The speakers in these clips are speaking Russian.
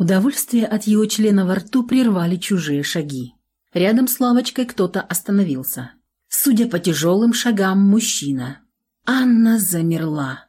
Удовольствие от его члена во рту прервали чужие шаги. Рядом с лавочкой кто-то остановился. Судя по тяжелым шагам, мужчина. Анна замерла.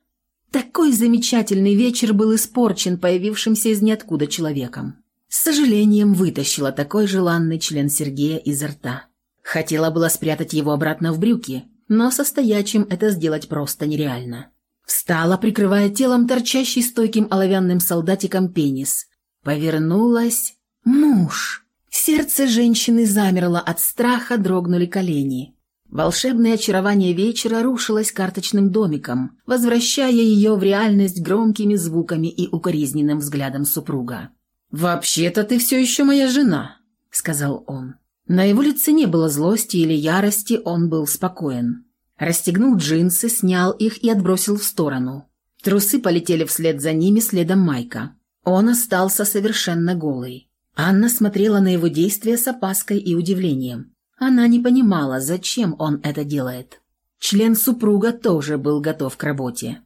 Такой замечательный вечер был испорчен появившимся из ниоткуда человеком. С сожалением вытащила такой желанный член Сергея изо рта. Хотела было спрятать его обратно в брюки, но со стоячим это сделать просто нереально. Встала, прикрывая телом торчащий стойким оловянным солдатиком пенис. Повернулась. Муж! Сердце женщины замерло от страха, дрогнули колени. Волшебное очарование вечера рушилось карточным домиком, возвращая ее в реальность громкими звуками и укоризненным взглядом супруга. «Вообще-то ты все еще моя жена», — сказал он. На его лице не было злости или ярости, он был спокоен. Расстегнул джинсы, снял их и отбросил в сторону. Трусы полетели вслед за ними, следом Майка. Он остался совершенно голый. Анна смотрела на его действия с опаской и удивлением. Она не понимала, зачем он это делает. Член супруга тоже был готов к работе.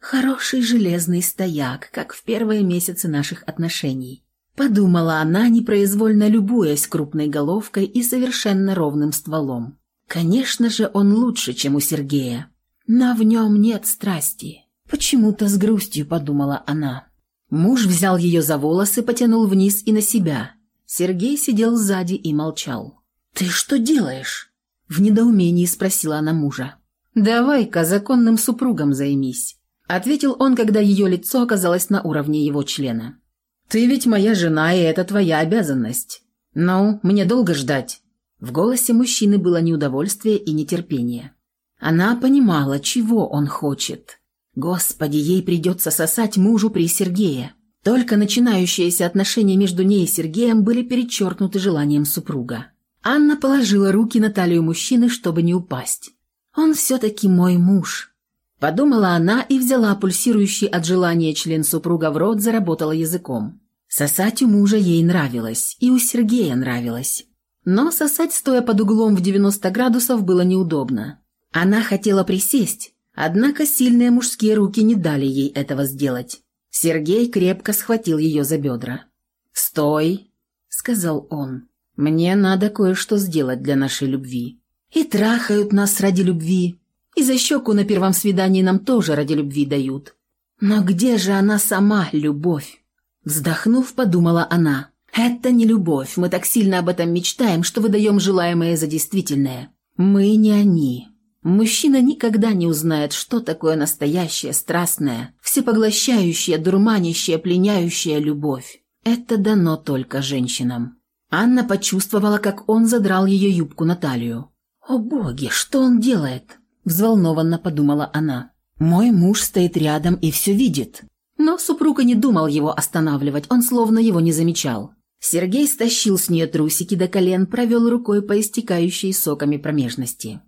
Хороший железный стояк, как в первые месяцы наших отношений. Подумала она, непроизвольно любуясь крупной головкой и совершенно ровным стволом. Конечно же, он лучше, чем у Сергея. Но в нем нет страсти. Почему-то с грустью подумала она. Муж взял ее за волосы, потянул вниз и на себя. Сергей сидел сзади и молчал. «Ты что делаешь?» В недоумении спросила она мужа. «Давай-ка законным супругом займись», — ответил он, когда ее лицо оказалось на уровне его члена. «Ты ведь моя жена, и это твоя обязанность. Ну, мне долго ждать?» В голосе мужчины было неудовольствие и нетерпение. Она понимала, чего он хочет. Господи, ей придется сосать мужу при Сергее. Только начинающиеся отношения между ней и Сергеем были перечеркнуты желанием супруга. Анна положила руки на талию мужчины, чтобы не упасть. «Он все-таки мой муж», – подумала она и взяла пульсирующий от желания член супруга в рот, заработала языком. Сосать у мужа ей нравилось, и у Сергея нравилось. Но сосать, стоя под углом в 90 градусов, было неудобно. Она хотела присесть, однако сильные мужские руки не дали ей этого сделать. Сергей крепко схватил ее за бедра. «Стой!» – сказал он. Мне надо кое-что сделать для нашей любви. И трахают нас ради любви. И за щеку на первом свидании нам тоже ради любви дают. Но где же она сама, любовь? Вздохнув, подумала она. Это не любовь, мы так сильно об этом мечтаем, что выдаем желаемое за действительное. Мы не они. Мужчина никогда не узнает, что такое настоящая, страстная, всепоглощающая, дурманящая, пленяющая любовь. Это дано только женщинам. Анна почувствовала, как он задрал ее юбку на талию. «О боги, что он делает?» – взволнованно подумала она. «Мой муж стоит рядом и все видит». Но супруга не думал его останавливать, он словно его не замечал. Сергей стащил с нее трусики до колен, провел рукой по истекающей соками промежности.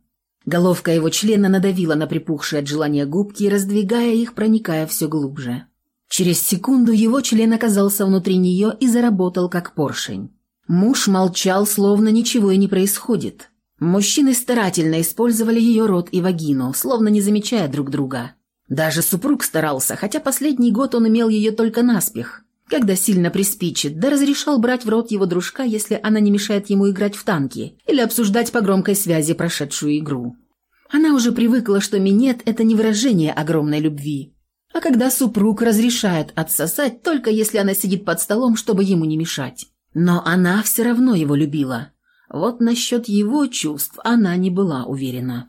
Головка его члена надавила на припухшие от желания губки, раздвигая их, проникая все глубже. Через секунду его член оказался внутри нее и заработал, как поршень. Муж молчал, словно ничего и не происходит. Мужчины старательно использовали ее рот и вагину, словно не замечая друг друга. Даже супруг старался, хотя последний год он имел ее только наспех, когда сильно приспичит, да разрешал брать в рот его дружка, если она не мешает ему играть в танки или обсуждать по громкой связи прошедшую игру. Она уже привыкла, что минет – это не выражение огромной любви, а когда супруг разрешает отсосать, только если она сидит под столом, чтобы ему не мешать. Но она все равно его любила. Вот насчет его чувств она не была уверена.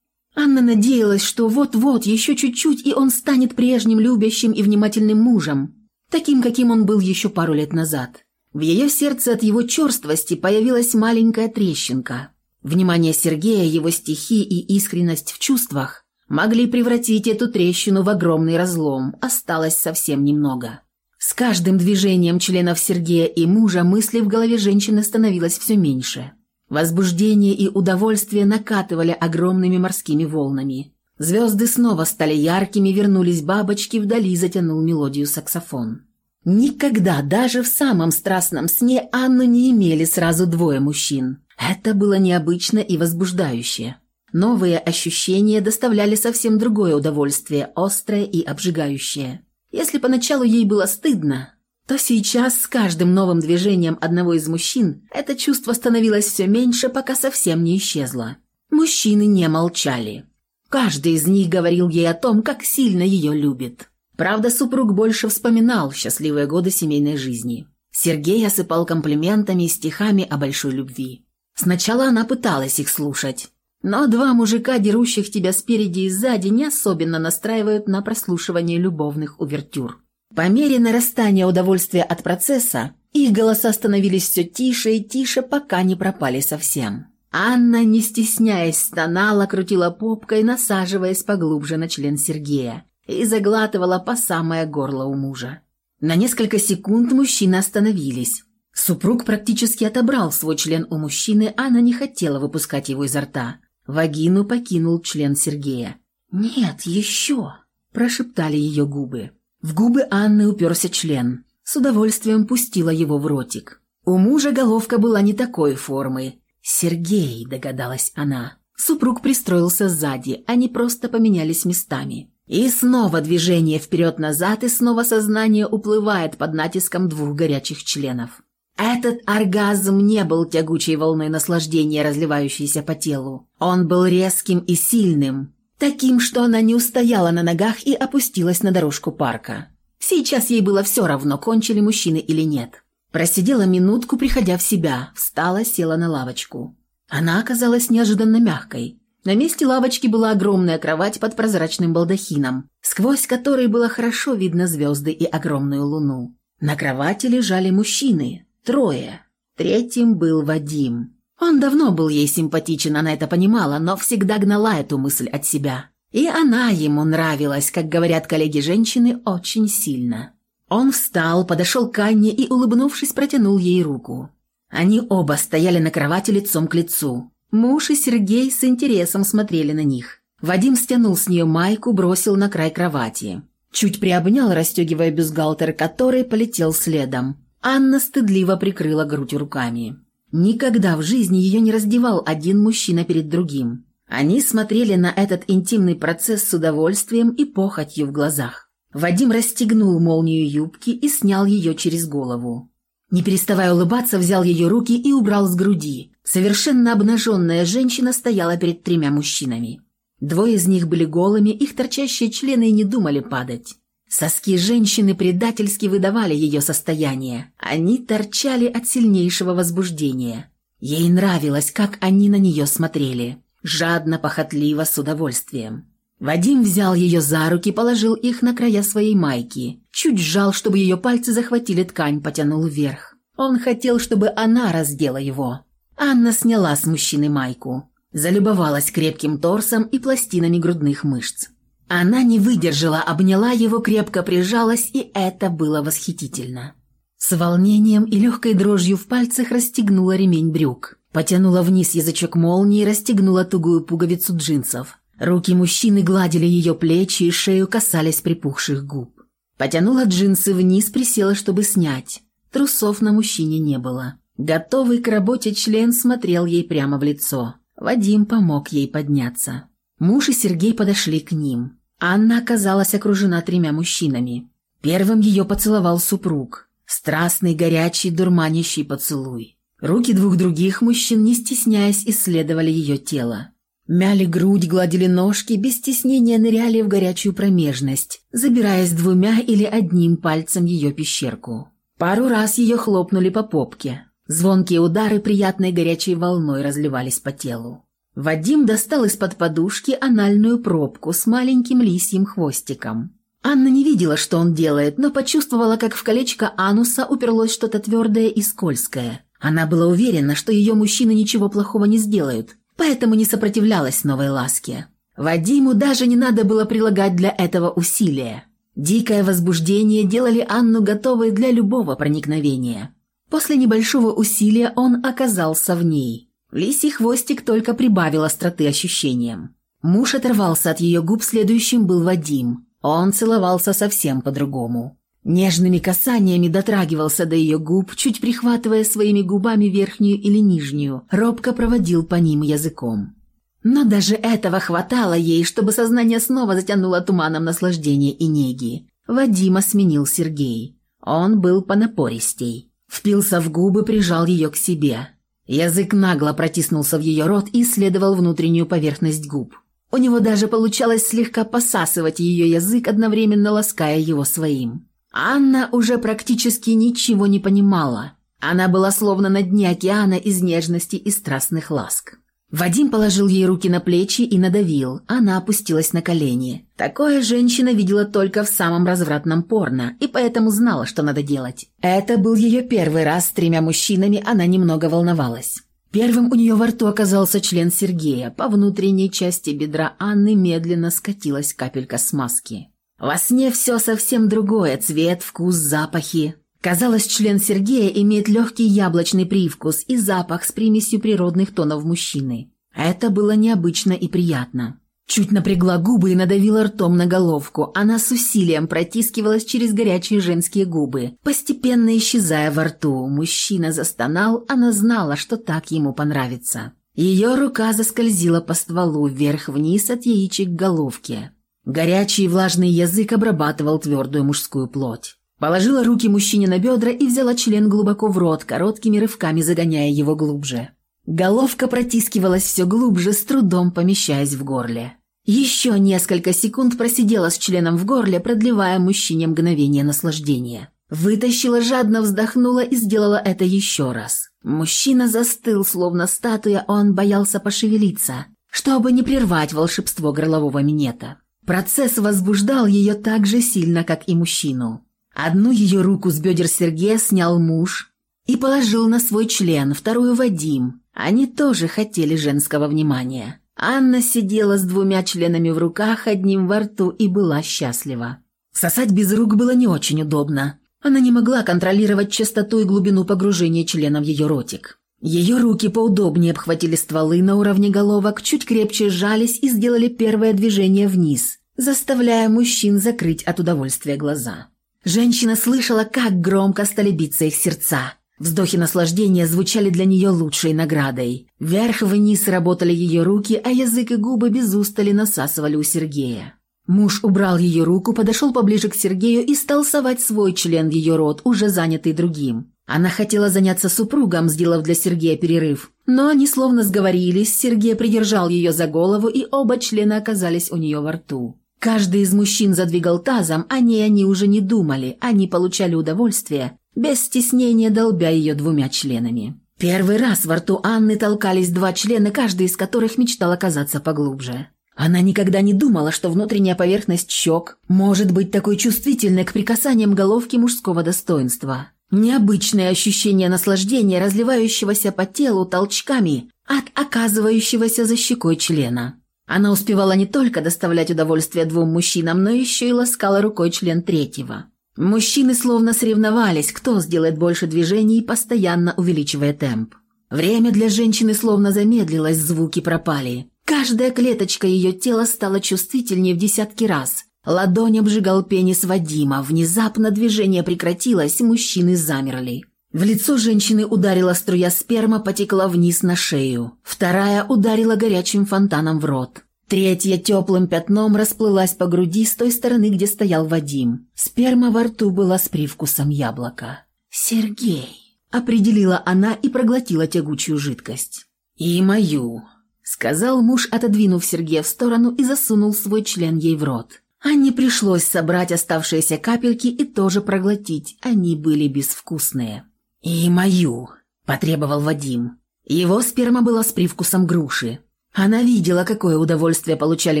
Анна надеялась, что вот-вот, еще чуть-чуть, и он станет прежним любящим и внимательным мужем, таким, каким он был еще пару лет назад. В ее сердце от его черствости появилась маленькая трещинка. Внимание Сергея, его стихи и искренность в чувствах могли превратить эту трещину в огромный разлом, осталось совсем немного. С каждым движением членов Сергея и мужа мысли в голове женщины становилось все меньше. Возбуждение и удовольствие накатывали огромными морскими волнами. Звезды снова стали яркими, вернулись бабочки, вдали затянул мелодию саксофон. Никогда, даже в самом страстном сне, Анну не имели сразу двое мужчин. Это было необычно и возбуждающе. Новые ощущения доставляли совсем другое удовольствие, острое и обжигающее. Если поначалу ей было стыдно, то сейчас с каждым новым движением одного из мужчин это чувство становилось все меньше, пока совсем не исчезло. Мужчины не молчали. Каждый из них говорил ей о том, как сильно ее любит. Правда, супруг больше вспоминал счастливые годы семейной жизни. Сергей осыпал комплиментами и стихами о большой любви. Сначала она пыталась их слушать, но два мужика, дерущих тебя спереди и сзади, не особенно настраивают на прослушивание любовных увертюр. По мере нарастания удовольствия от процесса, их голоса становились все тише и тише, пока не пропали совсем. Анна, не стесняясь, стонала, крутила попкой, насаживаясь поглубже на член Сергея и заглатывала по самое горло у мужа. На несколько секунд мужчины остановились. Супруг практически отобрал свой член у мужчины, а она не хотела выпускать его изо рта. Вагину покинул член Сергея. «Нет, еще!» – прошептали ее губы. В губы Анны уперся член. С удовольствием пустила его в ротик. У мужа головка была не такой формы. «Сергей», – догадалась она. Супруг пристроился сзади, они просто поменялись местами. И снова движение вперед-назад, и снова сознание уплывает под натиском двух горячих членов. Этот оргазм не был тягучей волной наслаждения, разливающейся по телу. Он был резким и сильным, таким, что она не устояла на ногах и опустилась на дорожку парка. Сейчас ей было все равно, кончили мужчины или нет. Просидела минутку, приходя в себя, встала, села на лавочку. Она оказалась неожиданно мягкой. На месте лавочки была огромная кровать под прозрачным балдахином, сквозь который было хорошо видно звезды и огромную луну. На кровати лежали мужчины, Трое. Третьим был Вадим. Он давно был ей симпатичен, она это понимала, но всегда гнала эту мысль от себя. И она ему нравилась, как говорят коллеги-женщины, очень сильно. Он встал, подошел к Анне и, улыбнувшись, протянул ей руку. Они оба стояли на кровати лицом к лицу. Муж и Сергей с интересом смотрели на них. Вадим стянул с нее майку, бросил на край кровати. Чуть приобнял, расстегивая бюстгальтер, который полетел следом. Анна стыдливо прикрыла грудь руками. Никогда в жизни ее не раздевал один мужчина перед другим. Они смотрели на этот интимный процесс с удовольствием и похотью в глазах. Вадим расстегнул молнию юбки и снял ее через голову. Не переставая улыбаться, взял ее руки и убрал с груди. Совершенно обнаженная женщина стояла перед тремя мужчинами. Двое из них были голыми, их торчащие члены не думали падать. Соски женщины предательски выдавали ее состояние. Они торчали от сильнейшего возбуждения. Ей нравилось, как они на нее смотрели. Жадно, похотливо, с удовольствием. Вадим взял ее за руки, положил их на края своей майки. Чуть сжал, чтобы ее пальцы захватили ткань, потянул вверх. Он хотел, чтобы она раздела его. Анна сняла с мужчины майку. Залюбовалась крепким торсом и пластинами грудных мышц. Она не выдержала, обняла его, крепко прижалась, и это было восхитительно. С волнением и легкой дрожью в пальцах расстегнула ремень брюк. Потянула вниз язычок молнии расстегнула тугую пуговицу джинсов. Руки мужчины гладили ее плечи и шею касались припухших губ. Потянула джинсы вниз, присела, чтобы снять. Трусов на мужчине не было. Готовый к работе член смотрел ей прямо в лицо. Вадим помог ей подняться. Муж и Сергей подошли к ним. Анна оказалась окружена тремя мужчинами. Первым ее поцеловал супруг. Страстный, горячий, дурманящий поцелуй. Руки двух других мужчин, не стесняясь, исследовали ее тело. Мяли грудь, гладили ножки, без стеснения ныряли в горячую промежность, забираясь двумя или одним пальцем ее пещерку. Пару раз ее хлопнули по попке. Звонкие удары приятной горячей волной разливались по телу. Вадим достал из-под подушки анальную пробку с маленьким лисьим хвостиком. Анна не видела, что он делает, но почувствовала, как в колечко ануса уперлось что-то твердое и скользкое. Она была уверена, что ее мужчины ничего плохого не сделают, поэтому не сопротивлялась новой ласке. Вадиму даже не надо было прилагать для этого усилия. Дикое возбуждение делали Анну готовой для любого проникновения. После небольшого усилия он оказался в ней – Лисий хвостик только прибавил остроты ощущениям. Муж оторвался от ее губ, следующим был Вадим. Он целовался совсем по-другому. Нежными касаниями дотрагивался до ее губ, чуть прихватывая своими губами верхнюю или нижнюю, робко проводил по ним языком. Но даже этого хватало ей, чтобы сознание снова затянуло туманом наслаждения и неги. Вадима сменил Сергей. Он был понапористей. Впился в губы, прижал ее к себе. Язык нагло протиснулся в ее рот и исследовал внутреннюю поверхность губ. У него даже получалось слегка посасывать ее язык, одновременно лаская его своим. Анна уже практически ничего не понимала. Она была словно на дне океана из нежности и страстных ласк. Вадим положил ей руки на плечи и надавил. Она опустилась на колени. Такое женщина видела только в самом развратном порно, и поэтому знала, что надо делать. Это был ее первый раз с тремя мужчинами, она немного волновалась. Первым у нее во рту оказался член Сергея. По внутренней части бедра Анны медленно скатилась капелька смазки. Во сне все совсем другое – цвет, вкус, запахи. Казалось, член Сергея имеет легкий яблочный привкус и запах с примесью природных тонов мужчины. Это было необычно и приятно. Чуть напрягла губы и надавила ртом на головку. Она с усилием протискивалась через горячие женские губы, постепенно исчезая во рту. Мужчина застонал, она знала, что так ему понравится. Ее рука заскользила по стволу вверх-вниз от яичек к головке. Горячий влажный язык обрабатывал твердую мужскую плоть. Положила руки мужчине на бедра и взяла член глубоко в рот, короткими рывками загоняя его глубже. Головка протискивалась все глубже, с трудом помещаясь в горле. Еще несколько секунд просидела с членом в горле, продлевая мужчине мгновение наслаждения. Вытащила, жадно вздохнула и сделала это еще раз. Мужчина застыл, словно статуя, он боялся пошевелиться, чтобы не прервать волшебство горлового минета. Процесс возбуждал ее так же сильно, как и мужчину. Одну ее руку с бедер Сергея снял муж и положил на свой член, вторую Вадим. Они тоже хотели женского внимания. Анна сидела с двумя членами в руках, одним во рту и была счастлива. Сосать без рук было не очень удобно. Она не могла контролировать частоту и глубину погружения члена в ее ротик. Ее руки поудобнее обхватили стволы на уровне головок, чуть крепче сжались и сделали первое движение вниз, заставляя мужчин закрыть от удовольствия глаза. Женщина слышала, как громко стали биться их сердца. Вздохи наслаждения звучали для нее лучшей наградой. Вверх-вниз работали ее руки, а язык и губы без устали насасывали у Сергея. Муж убрал ее руку, подошел поближе к Сергею и стал совать свой член в ее рот, уже занятый другим. Она хотела заняться супругом, сделав для Сергея перерыв. Но они словно сговорились, Сергей придержал ее за голову, и оба члена оказались у нее во рту. Каждый из мужчин задвигал тазом, о ней они уже не думали, они получали удовольствие, без стеснения долбя ее двумя членами. Первый раз во рту Анны толкались два члена, каждый из которых мечтал оказаться поглубже. Она никогда не думала, что внутренняя поверхность щек может быть такой чувствительной к прикасаниям головки мужского достоинства. Необычное ощущение наслаждения, разливающегося по телу толчками от оказывающегося за щекой члена. Она успевала не только доставлять удовольствие двум мужчинам, но еще и ласкала рукой член третьего. Мужчины словно соревновались, кто сделает больше движений, постоянно увеличивая темп. Время для женщины словно замедлилось, звуки пропали. Каждая клеточка ее тела стала чувствительнее в десятки раз. Ладонь обжигал пенис Вадима. Внезапно движение прекратилось, мужчины замерли. В лицо женщины ударила струя сперма, потекла вниз на шею. Вторая ударила горячим фонтаном в рот. Третья теплым пятном расплылась по груди с той стороны, где стоял Вадим. Сперма во рту была с привкусом яблока. «Сергей», — определила она и проглотила тягучую жидкость. «И мою», — сказал муж, отодвинув Сергея в сторону и засунул свой член ей в рот. Анне пришлось собрать оставшиеся капельки и тоже проглотить, они были безвкусные. «И мою», — потребовал Вадим. Его сперма была с привкусом груши. Она видела, какое удовольствие получали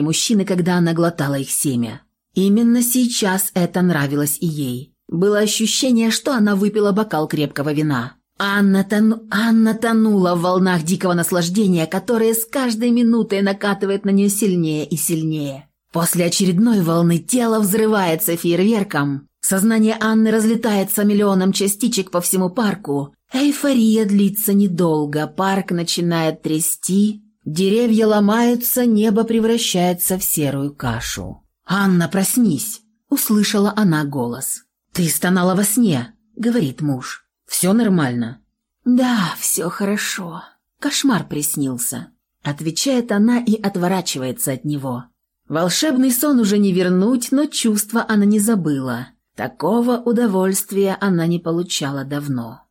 мужчины, когда она глотала их семя. Именно сейчас это нравилось и ей. Было ощущение, что она выпила бокал крепкого вина. Анна, тону... Анна тонула в волнах дикого наслаждения, которое с каждой минутой накатывает на нее сильнее и сильнее. После очередной волны тело взрывается фейерверком. Сознание Анны разлетается миллионом частичек по всему парку. Эйфория длится недолго, парк начинает трясти, Деревья ломаются, небо превращается в серую кашу. «Анна, проснись!» – услышала она голос. «Ты стонала во сне», – говорит муж. «Все нормально?» «Да, все хорошо. Кошмар приснился», – отвечает она и отворачивается от него. Волшебный сон уже не вернуть, но чувства она не забыла. Такого удовольствия она не получала давно.